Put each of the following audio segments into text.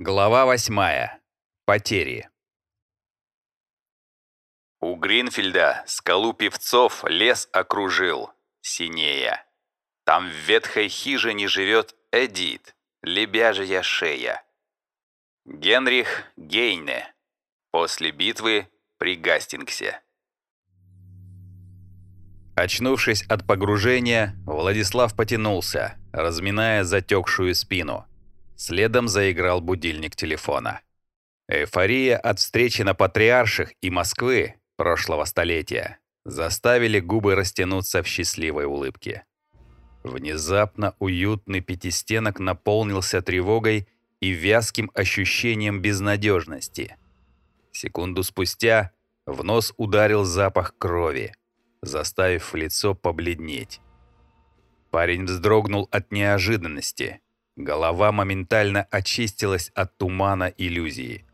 Глава восьмая. Потери. У Гринфильда скалу певцов лес окружил, синея. Там в ветхой хижине живет Эдит, лебяжья шея. Генрих Гейне. После битвы при Гастингсе. Очнувшись от погружения, Владислав потянулся, разминая затекшую спину. Следом заиграл будильник телефона. Эйфория от встречи на Патриарших и Москвы прошлого столетия заставили губы растянуться в счастливой улыбке. Внезапно уютный пятистенок наполнился тревогой и вязким ощущением безнадежности. Секунду спустя в нос ударил запах крови, заставив лицо побледнеть. Парень вздрогнул от неожиданности. Голова моментально очистилась от тумана иллюзии.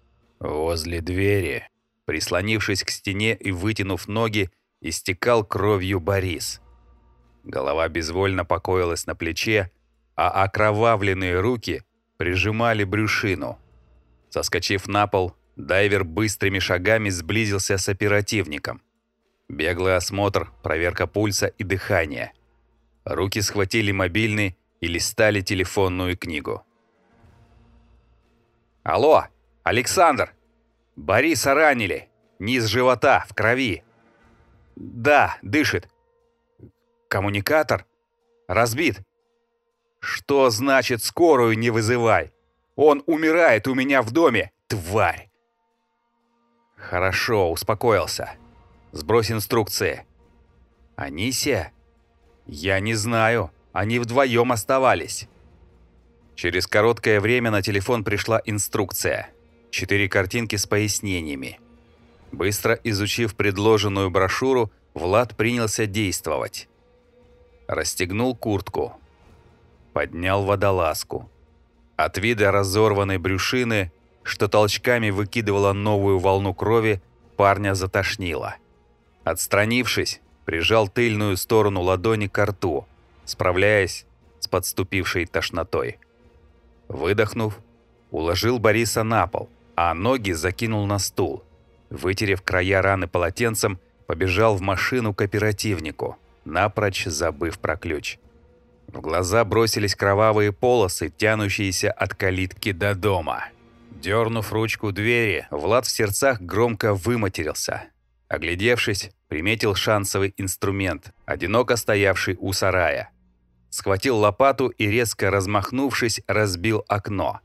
Возле двери, прислонившись к стене и вытянув ноги, истекал кровью Борис. Голова безвольно покоилась на плече, а окровавленные руки прижимали брюшину. Соскочив на пол, дайвер быстрыми шагами сблизился с оперативником. Беглый осмотр, проверка пульса и дыхания. Руки схватили мобильный и листали телефонную книгу. «Алло, Александр! Бориса ранили! Низ живота, в крови!» «Да, дышит. Коммуникатор? Разбит. Что значит скорую не вызывай? Он умирает у меня в доме, тварь!» «Хорошо, успокоился. Сбрось инструкции». «Анисия? Я не знаю. Они вдвоем оставались». Через короткое время на телефон пришла инструкция. Четыре картинки с пояснениями. Быстро изучив предложенную брошюру, Влад принялся действовать. Расстегнул куртку. Поднял водолазку. От вида разорванной брюшины, что толчками выкидывала новую волну крови, парня затошнило. Отстранившись, прижал тыльную сторону ладони к рту, справляясь с подступившей тошнотой. Выдохнув, уложил Бориса на пол, а ноги закинул на стул. Вытерев края раны полотенцем, побежал в машину к оперативнику, напрочь забыв про ключ. В глаза бросились кровавые полосы, тянущиеся от калитки до дома. Дернув ручку двери, Влад в сердцах громко выматерился. Оглядевшись, приметил шансовый инструмент, одиноко стоявший у сарая. Схватил лопату и, резко размахнувшись, разбил окно.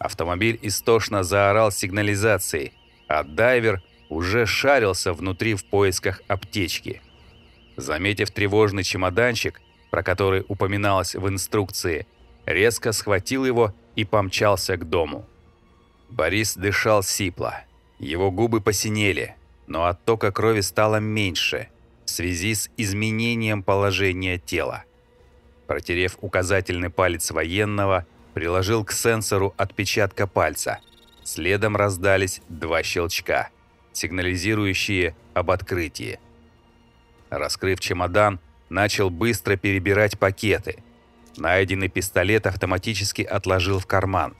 Автомобиль истошно заорал сигнализацией, а дайвер уже шарился внутри в поисках аптечки. Заметив тревожный чемоданчик, про который упоминалось в инструкции, резко схватил его и помчался к дому. Борис дышал сипло. Его губы посинели, но оттока крови стало меньше в связи с изменением положения тела. Протерев указательный палец военного, приложил к сенсору отпечатка пальца. Следом раздались два щелчка, сигнализирующие об открытии. Раскрыв чемодан, начал быстро перебирать пакеты. Найденный пистолет автоматически отложил в карман.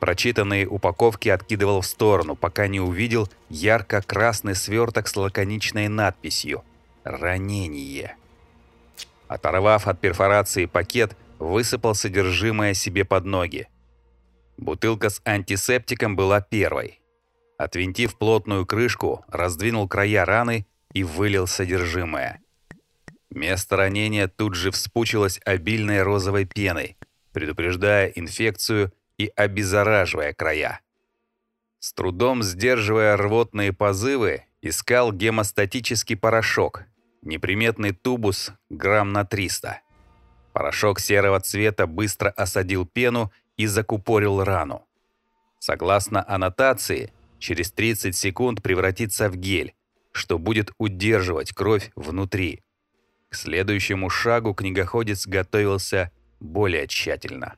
Прочитанные упаковки откидывал в сторону, пока не увидел ярко-красный сверток с лаконичной надписью «Ранение». Оторвав от перфорации пакет, высыпал содержимое себе под ноги. Бутылка с антисептиком была первой. Отвинтив плотную крышку, раздвинул края раны и вылил содержимое. Место ранения тут же вспучилось обильной розовой пеной, предупреждая инфекцию и обеззараживая края. С трудом сдерживая рвотные позывы, искал гемостатический порошок, неприметный тубус грамм на 300. Порошок серого цвета быстро осадил пену и закупорил рану. Согласно аннотации, через 30 секунд превратится в гель, что будет удерживать кровь внутри. К следующему шагу книгоходец готовился более тщательно.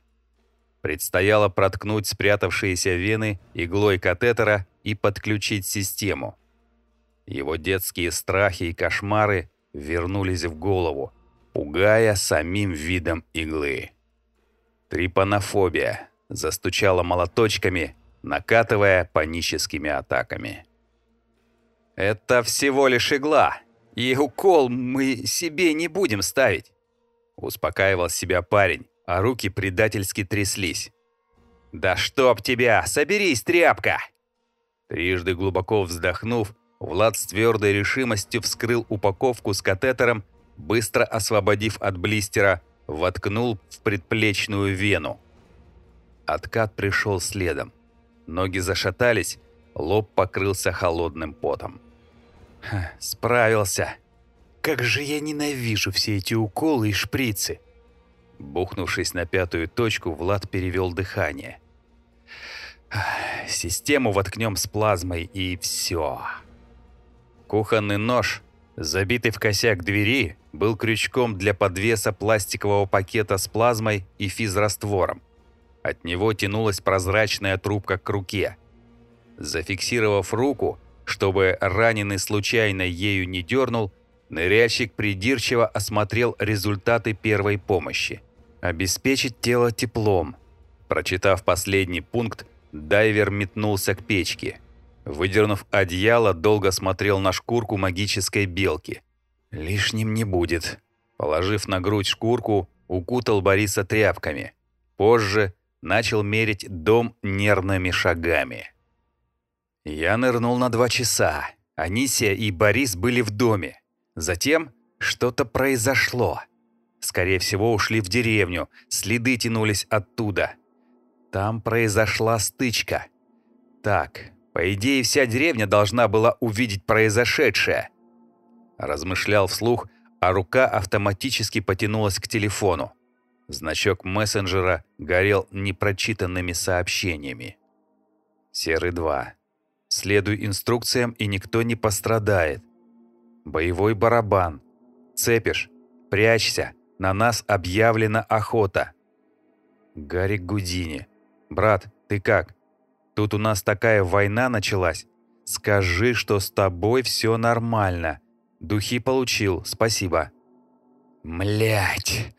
Предстояло проткнуть спрятавшиеся вены иглой катетера и подключить систему. Его детские страхи и кошмары вернулись в голову, пугая самим видом иглы. Трипанофобия, застучала молоточками, накатывая паническими атаками. «Это всего лишь игла, и укол мы себе не будем ставить», успокаивал себя парень, а руки предательски тряслись. «Да чтоб тебя! Соберись, тряпка!» Трижды глубоко вздохнув, Влад с твердой решимостью вскрыл упаковку с катетером, быстро освободив от блистера, воткнул в предплечную вену. Откат пришел следом. Ноги зашатались, лоб покрылся холодным потом. Ха, справился. Как же я ненавижу все эти уколы и шприцы. Бухнувшись на пятую точку, Влад перевел дыхание. Систему воткнем с плазмой и все. Кухонный нож, забитый в косяк двери, был крючком для подвеса пластикового пакета с плазмой и физраствором. От него тянулась прозрачная трубка к руке. Зафиксировав руку, чтобы раненый случайно ею не дернул, ныряльщик придирчиво осмотрел результаты первой помощи. Обеспечить тело теплом. Прочитав последний пункт, дайвер метнулся к печке. Выдернув одеяло, долго смотрел на шкурку магической белки. Лишним не будет. Положив на грудь шкурку, укутал Бориса тряпками. Позже начал мерить дом нервными шагами. Я нырнул на два часа. Анисия и Борис были в доме. Затем что-то произошло. Скорее всего, ушли в деревню, следы тянулись оттуда. Там произошла стычка. Так, по идее, вся деревня должна была увидеть произошедшее. Размышлял вслух, а рука автоматически потянулась к телефону. Значок мессенджера горел непрочитанными сообщениями. Серый 2. Следуй инструкциям, и никто не пострадает. Боевой барабан. Цепишь. Прячься. На нас объявлена охота. Гарик Гудини. Брат, ты как? Тут у нас такая война началась. Скажи, что с тобой все нормально. Духи получил, спасибо. Млять.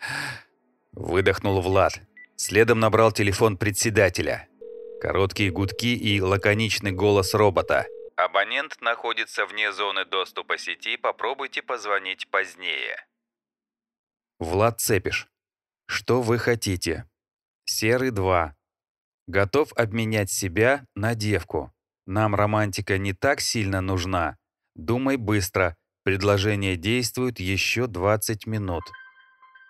Выдохнул Влад. Следом набрал телефон председателя. Короткие гудки и лаконичный голос робота. Абонент находится вне зоны доступа сети, попробуйте позвонить позднее. Влад Цепиш. Что вы хотите? Серый 2. Готов обменять себя на девку. Нам романтика не так сильно нужна. Думай быстро. Предложение действует еще 20 минут.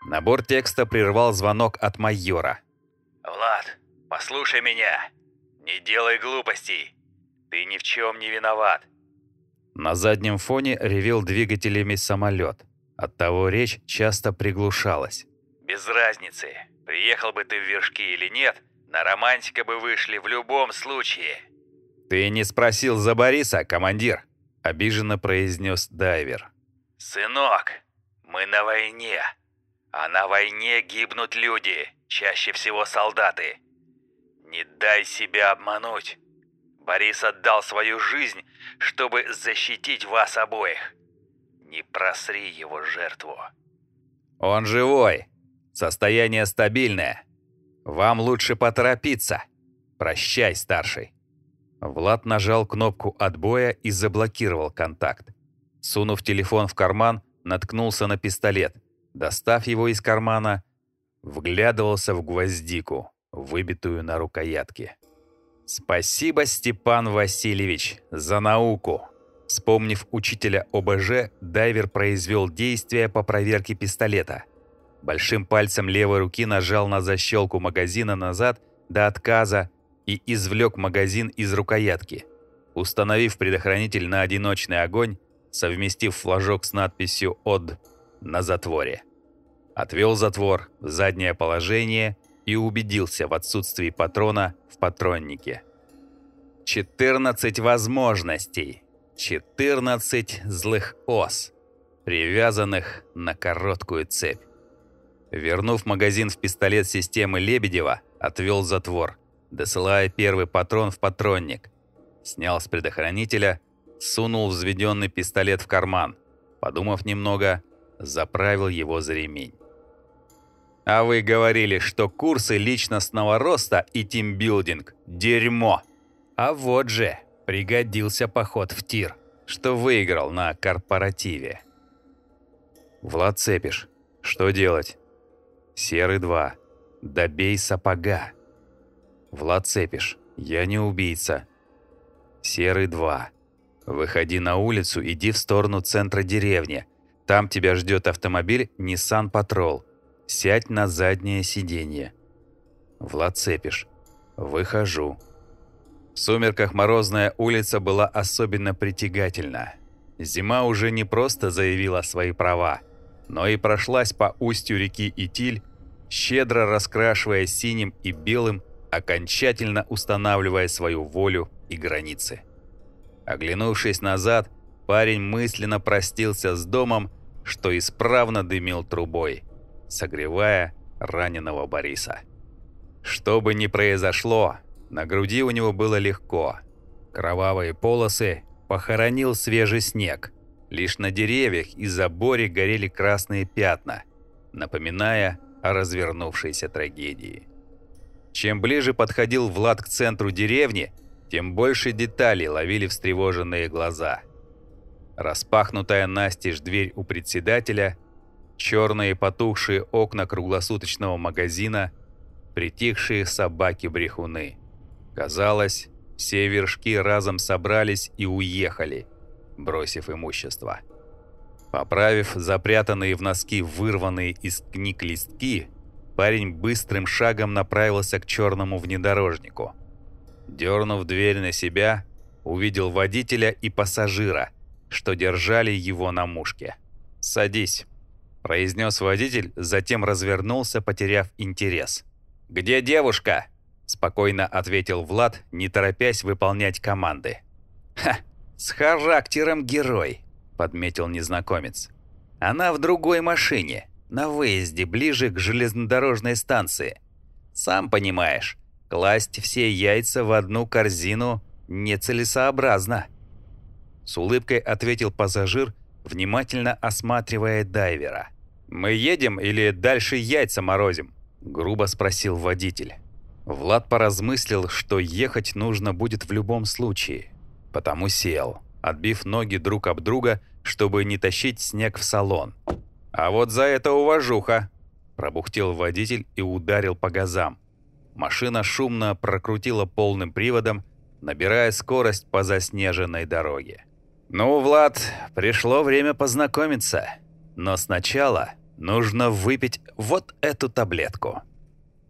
Набор текста прервал звонок от майора. «Влад, послушай меня. Не делай глупостей. Ты ни в чем не виноват». На заднем фоне ревел двигателями самолет. Оттого речь часто приглушалась. «Без разницы, приехал бы ты в вершки или нет, на романтика бы вышли в любом случае». «Ты не спросил за Бориса, командир?» – обиженно произнес дайвер. «Сынок, мы на войне. А на войне гибнут люди, чаще всего солдаты. Не дай себя обмануть. Борис отдал свою жизнь, чтобы защитить вас обоих. Не просри его жертву. Он живой. Состояние стабильное. Вам лучше поторопиться. Прощай, старший. Влад нажал кнопку отбоя и заблокировал контакт. Сунув телефон в карман, наткнулся на пистолет – Достав его из кармана, вглядывался в гвоздику, выбитую на рукоятке. «Спасибо, Степан Васильевич, за науку!» Вспомнив учителя ОБЖ, дайвер произвел действия по проверке пистолета. Большим пальцем левой руки нажал на защелку магазина назад до отказа и извлек магазин из рукоятки. Установив предохранитель на одиночный огонь, совместив флажок с надписью «ОД» на затворе. Отвел затвор в заднее положение и убедился в отсутствии патрона в патроннике. 14 возможностей. 14 злых ос, привязанных на короткую цепь. Вернув магазин в пистолет системы Лебедева, отвел затвор, досылая первый патрон в патронник. Снял с предохранителя, сунул взведенный пистолет в карман. Подумав немного, заправил его за ремень. А вы говорили, что курсы личностного роста и тимбилдинг – дерьмо. А вот же, пригодился поход в тир, что выиграл на корпоративе. Влад Цепиш. Что делать? Серый 2. Добей сапога. Влад Цепиш. Я не убийца. Серый 2. Выходи на улицу, иди в сторону центра деревни. Там тебя ждет автомобиль Nissan Patrol. Сядь на заднее сиденье. Влад Цепиш. Выхожу. В сумерках морозная улица была особенно притягательна. Зима уже не просто заявила свои права, но и прошлась по устью реки Итиль, щедро раскрашивая синим и белым, окончательно устанавливая свою волю и границы. Оглянувшись назад, парень мысленно простился с домом, что исправно дымил трубой – согревая раненого Бориса. Что бы ни произошло, на груди у него было легко. Кровавые полосы похоронил свежий снег. Лишь на деревьях и заборе горели красные пятна, напоминая о развернувшейся трагедии. Чем ближе подходил Влад к центру деревни, тем больше деталей ловили встревоженные глаза. Распахнутая настежь дверь у председателя – черные потухшие окна круглосуточного магазина, притихшие собаки-брехуны. Казалось, все вершки разом собрались и уехали, бросив имущество. Поправив запрятанные в носки вырванные из книг листки, парень быстрым шагом направился к черному внедорожнику. Дернув дверь на себя, увидел водителя и пассажира, что держали его на мушке. «Садись», произнес водитель, затем развернулся, потеряв интерес. «Где девушка?» – спокойно ответил Влад, не торопясь выполнять команды. «Ха, с характером герой», – подметил незнакомец. «Она в другой машине, на выезде, ближе к железнодорожной станции. Сам понимаешь, класть все яйца в одну корзину нецелесообразно». С улыбкой ответил пассажир, внимательно осматривая дайвера. «Мы едем или дальше яйца морозим?» – грубо спросил водитель. Влад поразмыслил, что ехать нужно будет в любом случае. Потому сел, отбив ноги друг об друга, чтобы не тащить снег в салон. «А вот за это уважуха!» – пробухтел водитель и ударил по газам. Машина шумно прокрутила полным приводом, набирая скорость по заснеженной дороге. «Ну, Влад, пришло время познакомиться. Но сначала нужно выпить вот эту таблетку».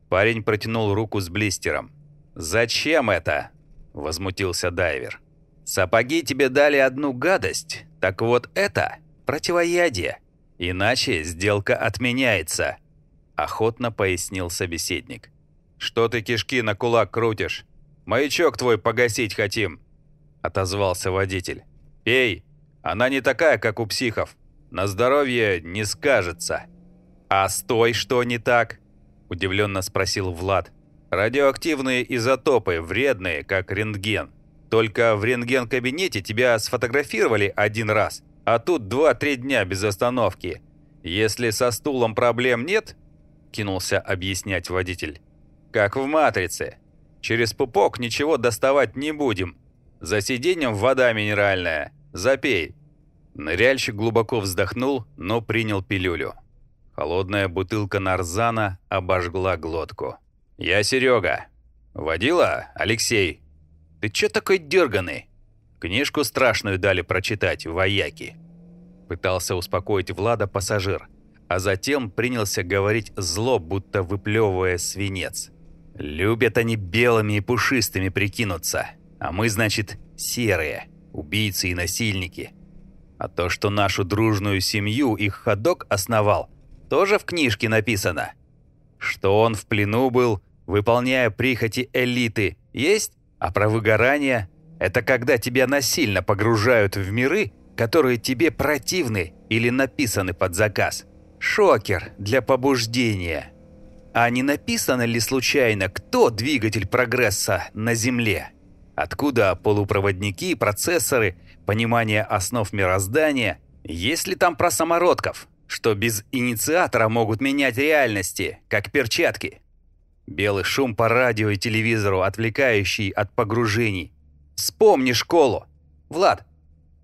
Парень протянул руку с блистером. «Зачем это?» – возмутился дайвер. «Сапоги тебе дали одну гадость, так вот это противоядие. Иначе сделка отменяется», – охотно пояснил собеседник. «Что ты кишки на кулак крутишь? Маячок твой погасить хотим», – отозвался водитель. «Пей, она не такая, как у психов. На здоровье не скажется. А с той что не так? Удивленно спросил Влад. Радиоактивные изотопы, вредные, как рентген. Только в рентген-кабинете тебя сфотографировали один раз, а тут 2-3 дня без остановки. Если со стулом проблем нет, кинулся объяснять водитель. Как в «Матрице». Через пупок ничего доставать не будем. За сиденьем вода минеральная. Запей. Ныряльщик глубоко вздохнул, но принял пилюлю. Холодная бутылка нарзана обожгла глотку. «Я Серега. Водила, Алексей. Ты чё такой дерганый? Книжку страшную дали прочитать, вояки». Пытался успокоить Влада пассажир, а затем принялся говорить зло, будто выплевывая свинец. «Любят они белыми и пушистыми прикинуться, а мы, значит, серые, убийцы и насильники». А то, что нашу дружную семью их ходок основал, тоже в книжке написано. Что он в плену был, выполняя прихоти элиты, есть? А про выгорание – это когда тебя насильно погружают в миры, которые тебе противны или написаны под заказ. Шокер для побуждения. А не написано ли случайно, кто двигатель прогресса на Земле? Откуда полупроводники, процессоры – понимание основ мироздания, есть ли там про самородков? что без инициатора могут менять реальности, как перчатки. Белый шум по радио и телевизору, отвлекающий от погружений. Вспомни школу. Влад,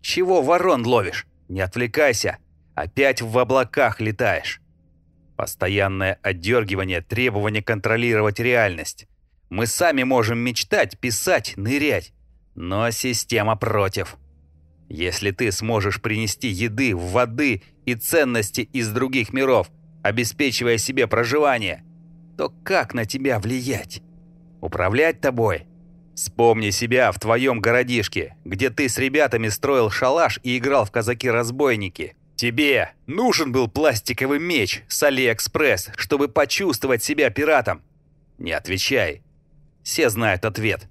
чего ворон ловишь? Не отвлекайся. Опять в облаках летаешь. Постоянное отдергивание, требование контролировать реальность. Мы сами можем мечтать, писать, нырять. Но система против. Если ты сможешь принести еды, воды и ценности из других миров, обеспечивая себе проживание, то как на тебя влиять? Управлять тобой? Вспомни себя в твоем городишке, где ты с ребятами строил шалаш и играл в казаки-разбойники. Тебе нужен был пластиковый меч с Алиэкспресс, чтобы почувствовать себя пиратом? Не отвечай. Все знают ответ.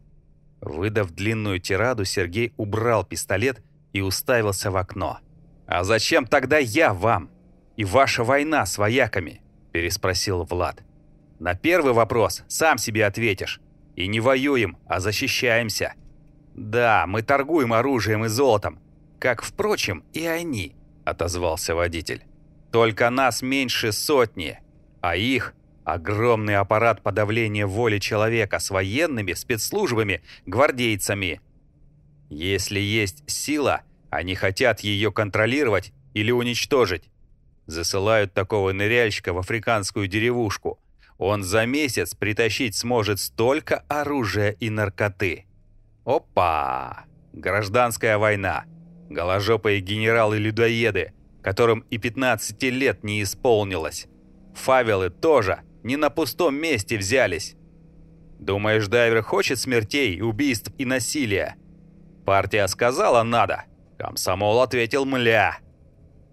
Выдав длинную тираду, Сергей убрал пистолет и уставился в окно. «А зачем тогда я вам? И ваша война с вояками?» – переспросил Влад. «На первый вопрос сам себе ответишь. И не воюем, а защищаемся. Да, мы торгуем оружием и золотом, как, впрочем, и они», – отозвался водитель. «Только нас меньше сотни, а их огромный аппарат подавления воли человека с военными, спецслужбами, гвардейцами – если есть сила, они хотят ее контролировать или уничтожить. Засылают такого ныряльщика в африканскую деревушку. Он за месяц притащить сможет столько оружия и наркоты. Опа! Гражданская война. Голожопые генералы-людоеды, которым и 15 лет не исполнилось. Фавелы тоже не на пустом месте взялись. Думаешь, дайвер хочет смертей, убийств и насилия? Партия сказала «надо». Комсомол ответил «мля».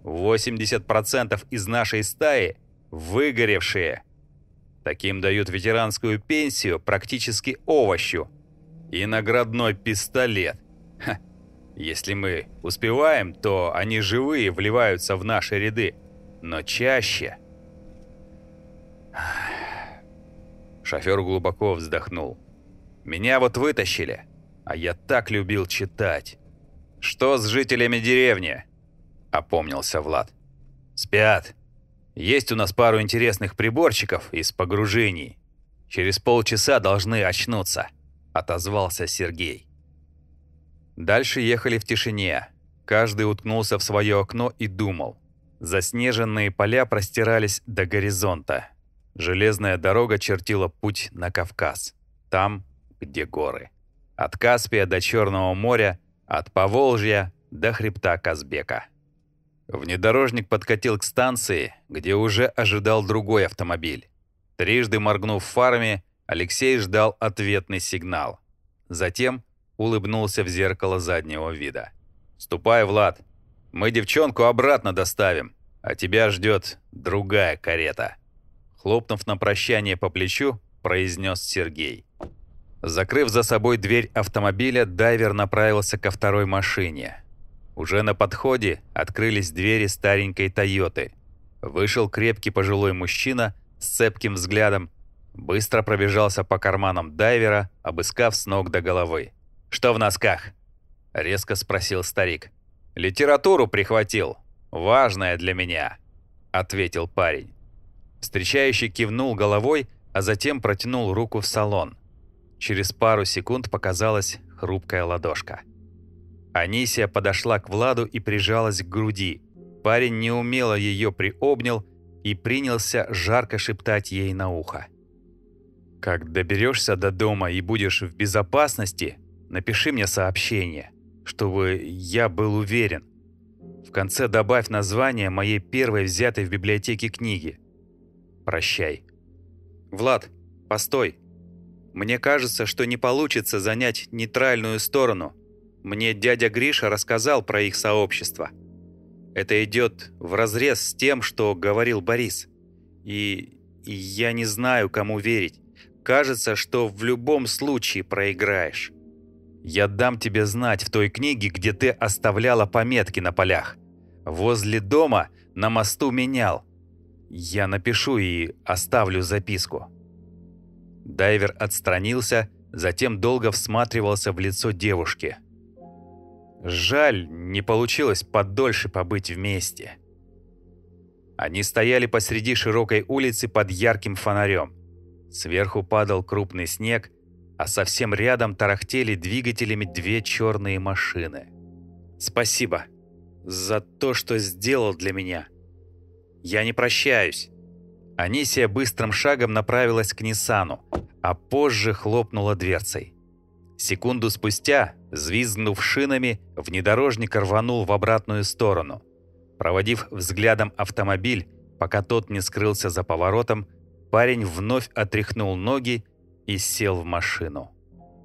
80% из нашей стаи выгоревшие. Таким дают ветеранскую пенсию практически овощу. И наградной пистолет. Ха. Если мы успеваем, то они живые вливаются в наши ряды. Но чаще... Шофер глубоко вздохнул. «Меня вот вытащили. А я так любил читать. Что с жителями деревни? Опомнился Влад. Спят. Есть у нас пару интересных приборчиков из погружений. Через полчаса должны очнуться, отозвался Сергей. Дальше ехали в тишине. Каждый уткнулся в свое окно и думал. Заснеженные поля простирались до горизонта. Железная дорога чертила путь на Кавказ. Там, где горы. От Каспия до Черного моря, от Поволжья до хребта Казбека. Внедорожник подкатил к станции, где уже ожидал другой автомобиль. Трижды моргнув фарами, Алексей ждал ответный сигнал. Затем улыбнулся в зеркало заднего вида. «Ступай, Влад. Мы девчонку обратно доставим, а тебя ждет другая карета». Хлопнув на прощание по плечу, произнес Сергей. Закрыв за собой дверь автомобиля, дайвер направился ко второй машине. Уже на подходе открылись двери старенькой «Тойоты». Вышел крепкий пожилой мужчина с цепким взглядом, быстро пробежался по карманам дайвера, обыскав с ног до головы. «Что в носках?» — резко спросил старик. «Литературу прихватил. Важная для меня», — ответил парень. Встречающий кивнул головой, а затем протянул руку в салон. Через пару секунд показалась хрупкая ладошка. Анисия подошла к Владу и прижалась к груди. Парень неумело ее приобнял и принялся жарко шептать ей на ухо. «Как доберешься до дома и будешь в безопасности, напиши мне сообщение, чтобы я был уверен. В конце добавь название моей первой взятой в библиотеке книги. Прощай». «Влад, постой!» Мне кажется, что не получится занять нейтральную сторону. Мне дядя Гриша рассказал про их сообщество. Это идет вразрез с тем, что говорил Борис. И, и я не знаю, кому верить. Кажется, что в любом случае проиграешь. Я дам тебе знать в той книге, где ты оставляла пометки на полях. Возле дома на мосту менял. Я напишу и оставлю записку. Дайвер отстранился, затем долго всматривался в лицо девушки. Жаль, не получилось подольше побыть вместе. Они стояли посреди широкой улицы под ярким фонарем. Сверху падал крупный снег, а совсем рядом тарахтели двигателями две черные машины. «Спасибо за то, что сделал для меня. Я не прощаюсь». Анисия быстрым шагом направилась к Ниссану, а позже хлопнула дверцей. Секунду спустя, взвизгнув шинами, внедорожник рванул в обратную сторону. Проводив взглядом автомобиль, пока тот не скрылся за поворотом, парень вновь отряхнул ноги и сел в машину.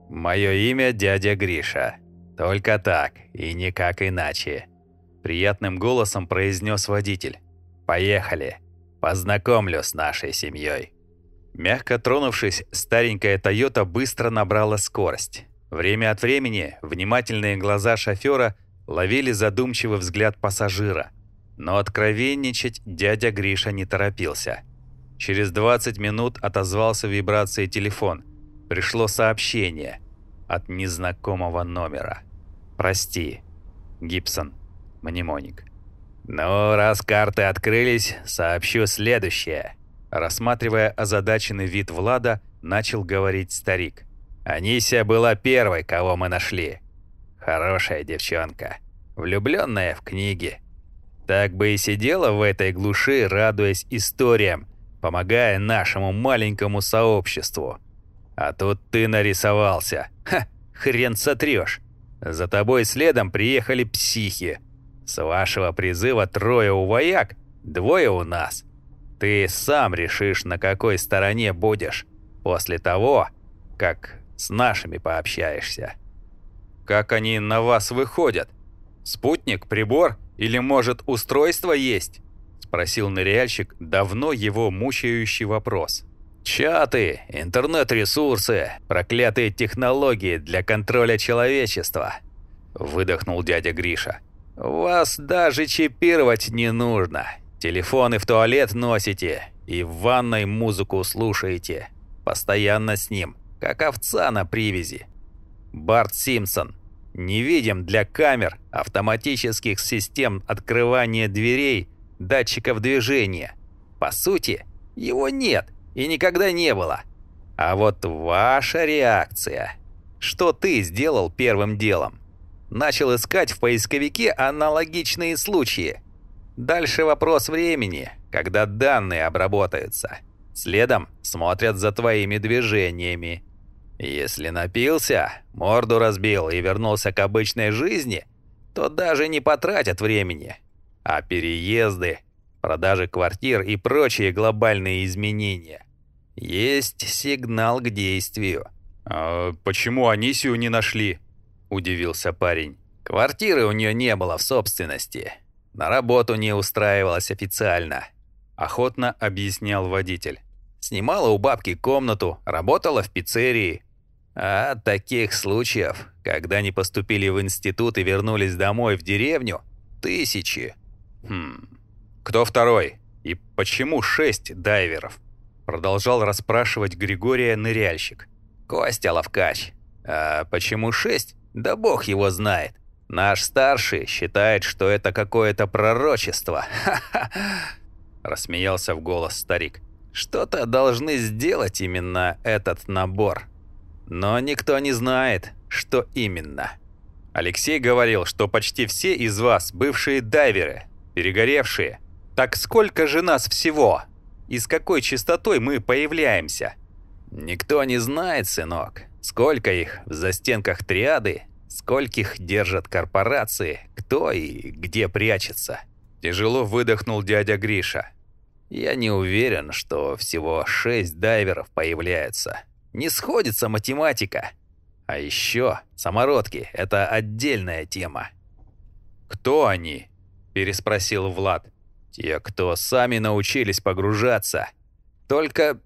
«Мое имя дядя Гриша. Только так и никак иначе», — приятным голосом произнес водитель. «Поехали. Познакомлю с нашей семьей». Мягко тронувшись, старенькая «Тойота» быстро набрала скорость. Время от времени внимательные глаза шофера ловили задумчивый взгляд пассажира. Но откровенничать дядя Гриша не торопился. Через 20 минут отозвался вибрацией телефон. Пришло сообщение от незнакомого номера. «Прости, Гибсон, мнемоник». «Ну, раз карты открылись, сообщу следующее», Рассматривая озадаченный вид Влада, начал говорить старик. «Анисия была первой, кого мы нашли. Хорошая девчонка, влюбленная в книги. Так бы и сидела в этой глуши, радуясь историям, помогая нашему маленькому сообществу. А тут ты нарисовался. Ха, хрен сотрешь. За тобой следом приехали психи. С вашего призыва трое у вояк, двое у нас. Ты сам решишь, на какой стороне будешь, после того, как с нашими пообщаешься. Как они на вас выходят? Спутник, прибор или, может, устройство есть? Спросил ныряльщик давно его мучающий вопрос. Чаты, интернет-ресурсы, проклятые технологии для контроля человечества. Выдохнул дядя Гриша. Вас даже чипировать не нужно. Телефоны в туалет носите и в ванной музыку слушаете. Постоянно с ним, как овца на привязи. Барт Симпсон. Невидим для камер, автоматических систем открывания дверей, датчиков движения. По сути, его нет и никогда не было. А вот ваша реакция. Что ты сделал первым делом? Начал искать в поисковике аналогичные случаи – Дальше вопрос времени, когда данные обработаются. Следом смотрят за твоими движениями. Если напился, морду разбил и вернулся к обычной жизни, то даже не потратят времени. А переезды, продажи квартир и прочие глобальные изменения есть сигнал к действию. «А почему Анисию не нашли?» – удивился парень. «Квартиры у нее не было в собственности. На работу не устраивалась официально. Охотно объяснял водитель. Снимала у бабки комнату, работала в пиццерии. А таких случаев, когда не поступили в институт и вернулись домой в деревню, тысячи. Хм. Кто второй? И почему шесть дайверов? Продолжал расспрашивать Григория ныряльщик. Костя Лавкач. А почему шесть? Да бог его знает. Наш старший считает, что это какое-то пророчество. Ха-ха!» Рассмеялся в голос старик. «Что-то должны сделать именно этот набор. Но никто не знает, что именно». Алексей говорил, что почти все из вас бывшие дайверы, перегоревшие. Так сколько же нас всего? И с какой частотой мы появляемся? Никто не знает, сынок, сколько их в застенках триады Скольких держат корпорации, кто и где прячется. Тяжело выдохнул дядя Гриша. Я не уверен, что всего шесть дайверов появляются. Не сходится математика. А еще самородки – это отдельная тема. «Кто они?» – переспросил Влад. «Те, кто сами научились погружаться. Только...»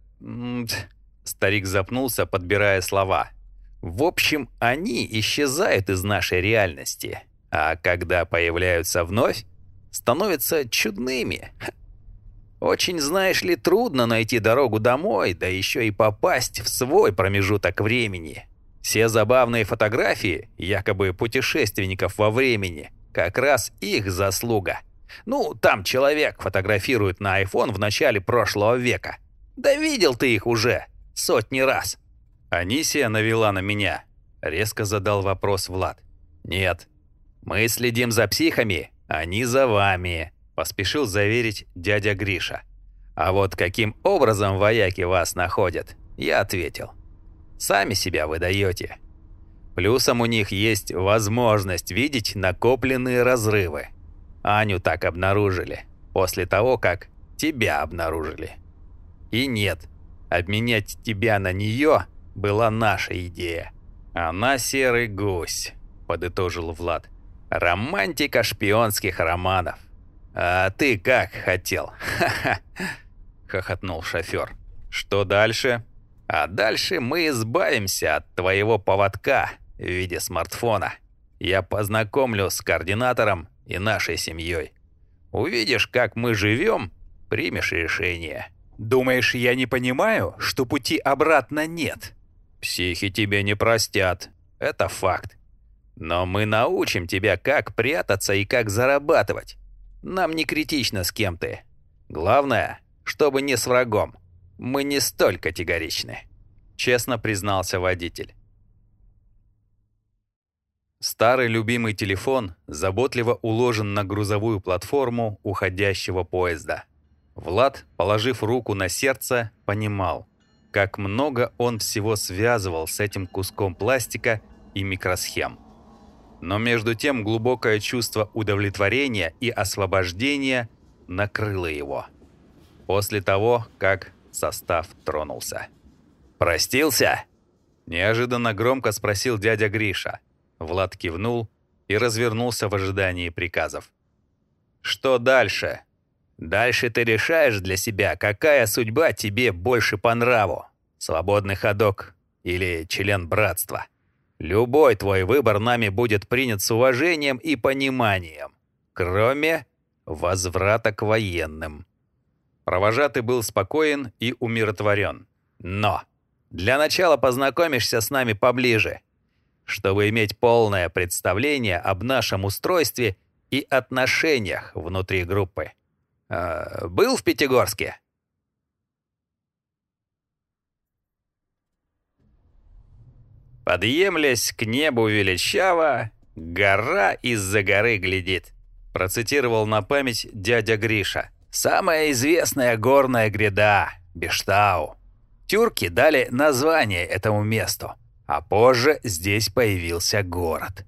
Старик запнулся, подбирая слова. В общем, они исчезают из нашей реальности, а когда появляются вновь, становятся чудными. Очень, знаешь ли, трудно найти дорогу домой, да еще и попасть в свой промежуток времени. Все забавные фотографии, якобы путешественников во времени, как раз их заслуга. Ну, там человек фотографирует на iPhone в начале прошлого века. Да видел ты их уже сотни раз. Анисия навела на меня. Резко задал вопрос Влад. Нет, мы следим за психами, они за вами, поспешил заверить дядя Гриша. А вот каким образом вояки вас находят, я ответил. Сами себя выдаете. Плюсом у них есть возможность видеть накопленные разрывы. Аню так обнаружили, после того, как тебя обнаружили. И нет, обменять тебя на нее была наша идея. Она серый гусь, подытожил Влад. Романтика шпионских романов. А ты как хотел? Ха-ха, хохотнул шофер. Что дальше? А дальше мы избавимся от твоего поводка в виде смартфона. Я познакомлю с координатором и нашей семьей. Увидишь, как мы живем, примешь решение. Думаешь, я не понимаю, что пути обратно нет? Психи тебе не простят. Это факт. Но мы научим тебя, как прятаться и как зарабатывать. Нам не критично, с кем ты. Главное, чтобы не с врагом. Мы не столь категоричны. Честно признался водитель. Старый любимый телефон заботливо уложен на грузовую платформу уходящего поезда. Влад, положив руку на сердце, понимал, как много он всего связывал с этим куском пластика и микросхем. Но между тем глубокое чувство удовлетворения и освобождения накрыло его. После того, как состав тронулся. «Простился?» – неожиданно громко спросил дядя Гриша – Влад кивнул и развернулся в ожидании приказов. «Что дальше?» «Дальше ты решаешь для себя, какая судьба тебе больше по нраву. Свободный ходок или член братства. Любой твой выбор нами будет принят с уважением и пониманием, кроме возврата к военным». Провожатый был спокоен и умиротворен. «Но для начала познакомишься с нами поближе» чтобы иметь полное представление об нашем устройстве и отношениях внутри группы. Э, был в Пятигорске? «Подъемлясь к небу величаво, гора из-за горы глядит», процитировал на память дядя Гриша. «Самая известная горная гряда — Бештау. Тюрки дали название этому месту. А позже здесь появился город.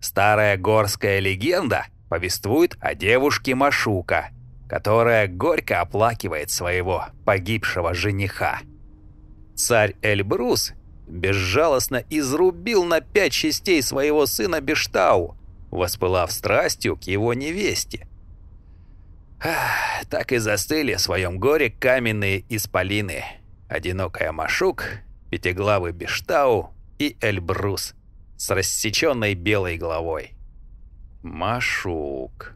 Старая горская легенда повествует о девушке Машука, которая горько оплакивает своего погибшего жениха. Царь Эльбрус безжалостно изрубил на пять частей своего сына Бештау, воспылав страстью к его невесте. Так и застыли в своем горе каменные исполины. Одинокая Машук, пятиглавый Бештау и Эльбрус с рассеченной белой головой. «Машук», —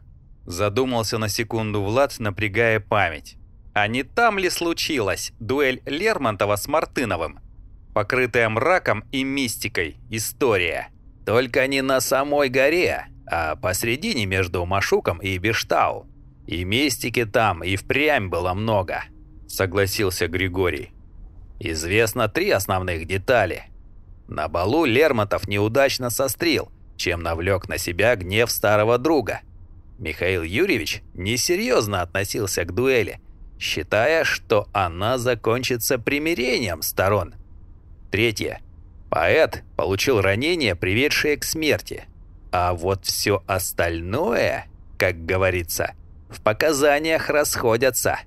задумался на секунду Влад, напрягая память. «А не там ли случилась дуэль Лермонтова с Мартыновым? Покрытая мраком и мистикой история. Только не на самой горе, а посредине между Машуком и Бештау. И мистики там и впрямь было много», — согласился Григорий. «Известно три основных детали — на балу Лермонтов неудачно сострил, чем навлек на себя гнев старого друга. Михаил Юрьевич несерьезно относился к дуэли, считая, что она закончится примирением сторон. Третье. Поэт получил ранение, приведшее к смерти. А вот все остальное, как говорится, в показаниях расходятся.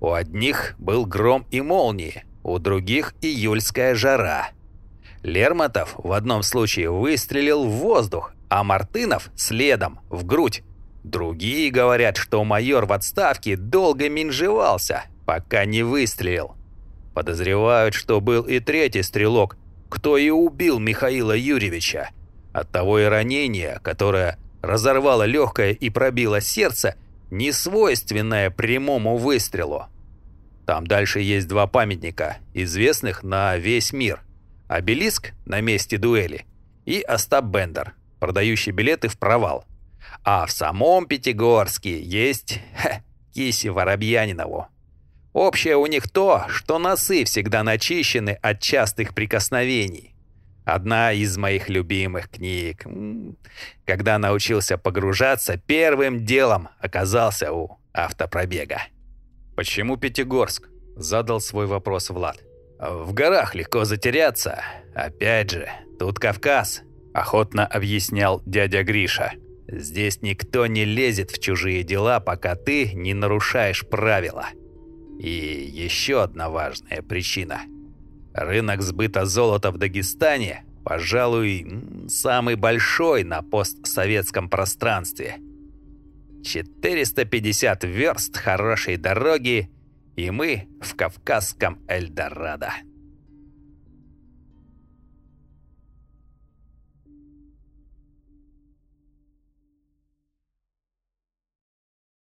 У одних был гром и молнии, у других июльская жара – Лермонтов в одном случае выстрелил в воздух, а Мартынов следом, в грудь. Другие говорят, что майор в отставке долго менжевался, пока не выстрелил. Подозревают, что был и третий стрелок, кто и убил Михаила Юрьевича. Оттого и ранение, которое разорвало легкое и пробило сердце, не свойственное прямому выстрелу. Там дальше есть два памятника, известных на весь мир. Обелиск на месте дуэли и Остап Бендер, продающий билеты в провал. А в самом Пятигорске есть ха, киси Воробьянинову. Общее у них то, что носы всегда начищены от частых прикосновений. Одна из моих любимых книг. Когда научился погружаться, первым делом оказался у автопробега. «Почему Пятигорск?» – задал свой вопрос Влад. «В горах легко затеряться. Опять же, тут Кавказ», – охотно объяснял дядя Гриша. «Здесь никто не лезет в чужие дела, пока ты не нарушаешь правила». И еще одна важная причина – Рынок сбыта золота в Дагестане, пожалуй, самый большой на постсоветском пространстве. 450 верст хорошей дороги, и мы в Кавказском Эльдорадо.